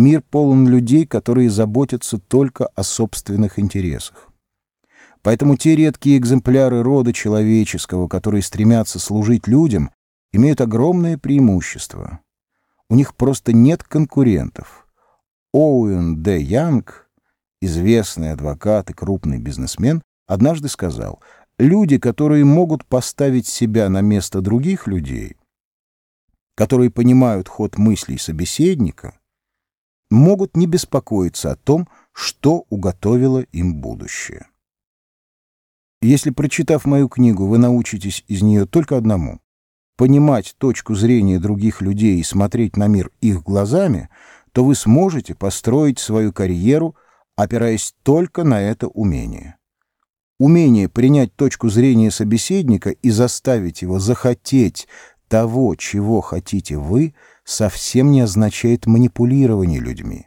Мир полон людей, которые заботятся только о собственных интересах. Поэтому те редкие экземпляры рода человеческого, которые стремятся служить людям, имеют огромное преимущество. У них просто нет конкурентов. Оуэн Д. Янг, известный адвокат и крупный бизнесмен, однажды сказал, люди, которые могут поставить себя на место других людей, которые понимают ход мыслей собеседника, могут не беспокоиться о том, что уготовило им будущее. Если, прочитав мою книгу, вы научитесь из нее только одному — понимать точку зрения других людей и смотреть на мир их глазами, то вы сможете построить свою карьеру, опираясь только на это умение. Умение принять точку зрения собеседника и заставить его захотеть того, чего хотите вы, совсем не означает манипулирование людьми.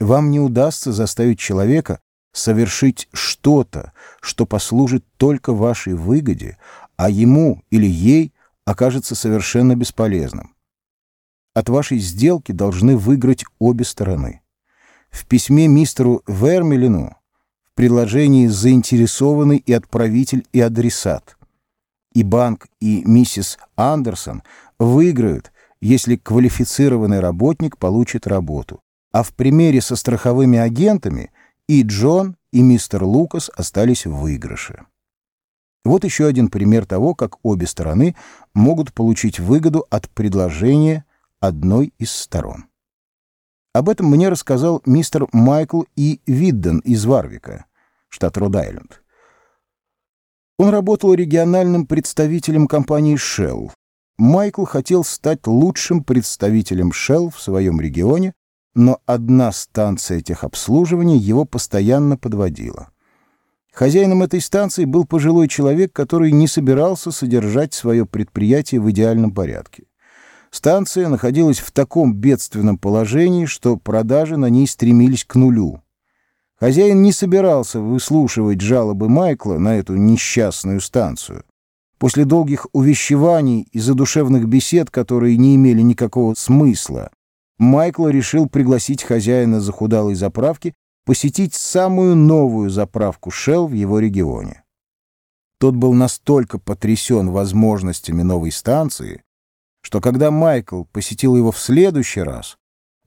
Вам не удастся заставить человека совершить что-то, что послужит только вашей выгоде, а ему или ей окажется совершенно бесполезным. От вашей сделки должны выиграть обе стороны. В письме мистеру Вермелину в предложении заинтересованы и отправитель, и адресат. И банк, и миссис Андерсон выиграют, если квалифицированный работник получит работу. А в примере со страховыми агентами и Джон, и мистер Лукас остались в выигрыше. Вот еще один пример того, как обе стороны могут получить выгоду от предложения одной из сторон. Об этом мне рассказал мистер Майкл И. Видден из Варвика, штат Род-Айленд. Он работал региональным представителем компании Shell. Майкл хотел стать лучшим представителем Shell в своем регионе, но одна станция техобслуживания его постоянно подводила. Хозяином этой станции был пожилой человек, который не собирался содержать свое предприятие в идеальном порядке. Станция находилась в таком бедственном положении, что продажи на ней стремились к нулю. Хозяин не собирался выслушивать жалобы Майкла на эту несчастную станцию. После долгих увещеваний и задушевных бесед, которые не имели никакого смысла, Майкл решил пригласить хозяина захудалой заправки посетить самую новую заправку Shell в его регионе. Тот был настолько потрясен возможностями новой станции, что когда Майкл посетил его в следующий раз,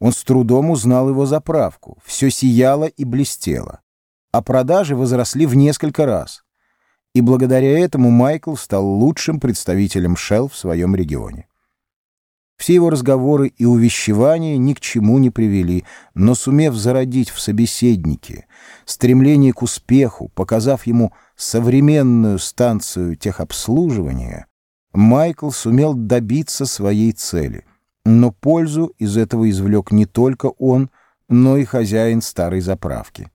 он с трудом узнал его заправку. Все сияло и блестело. А продажи возросли в несколько раз. И благодаря этому Майкл стал лучшим представителем Shell в своем регионе. Все его разговоры и увещевания ни к чему не привели, но сумев зародить в собеседнике стремление к успеху, показав ему современную станцию техобслуживания, Майкл сумел добиться своей цели. Но пользу из этого извлек не только он, но и хозяин старой заправки.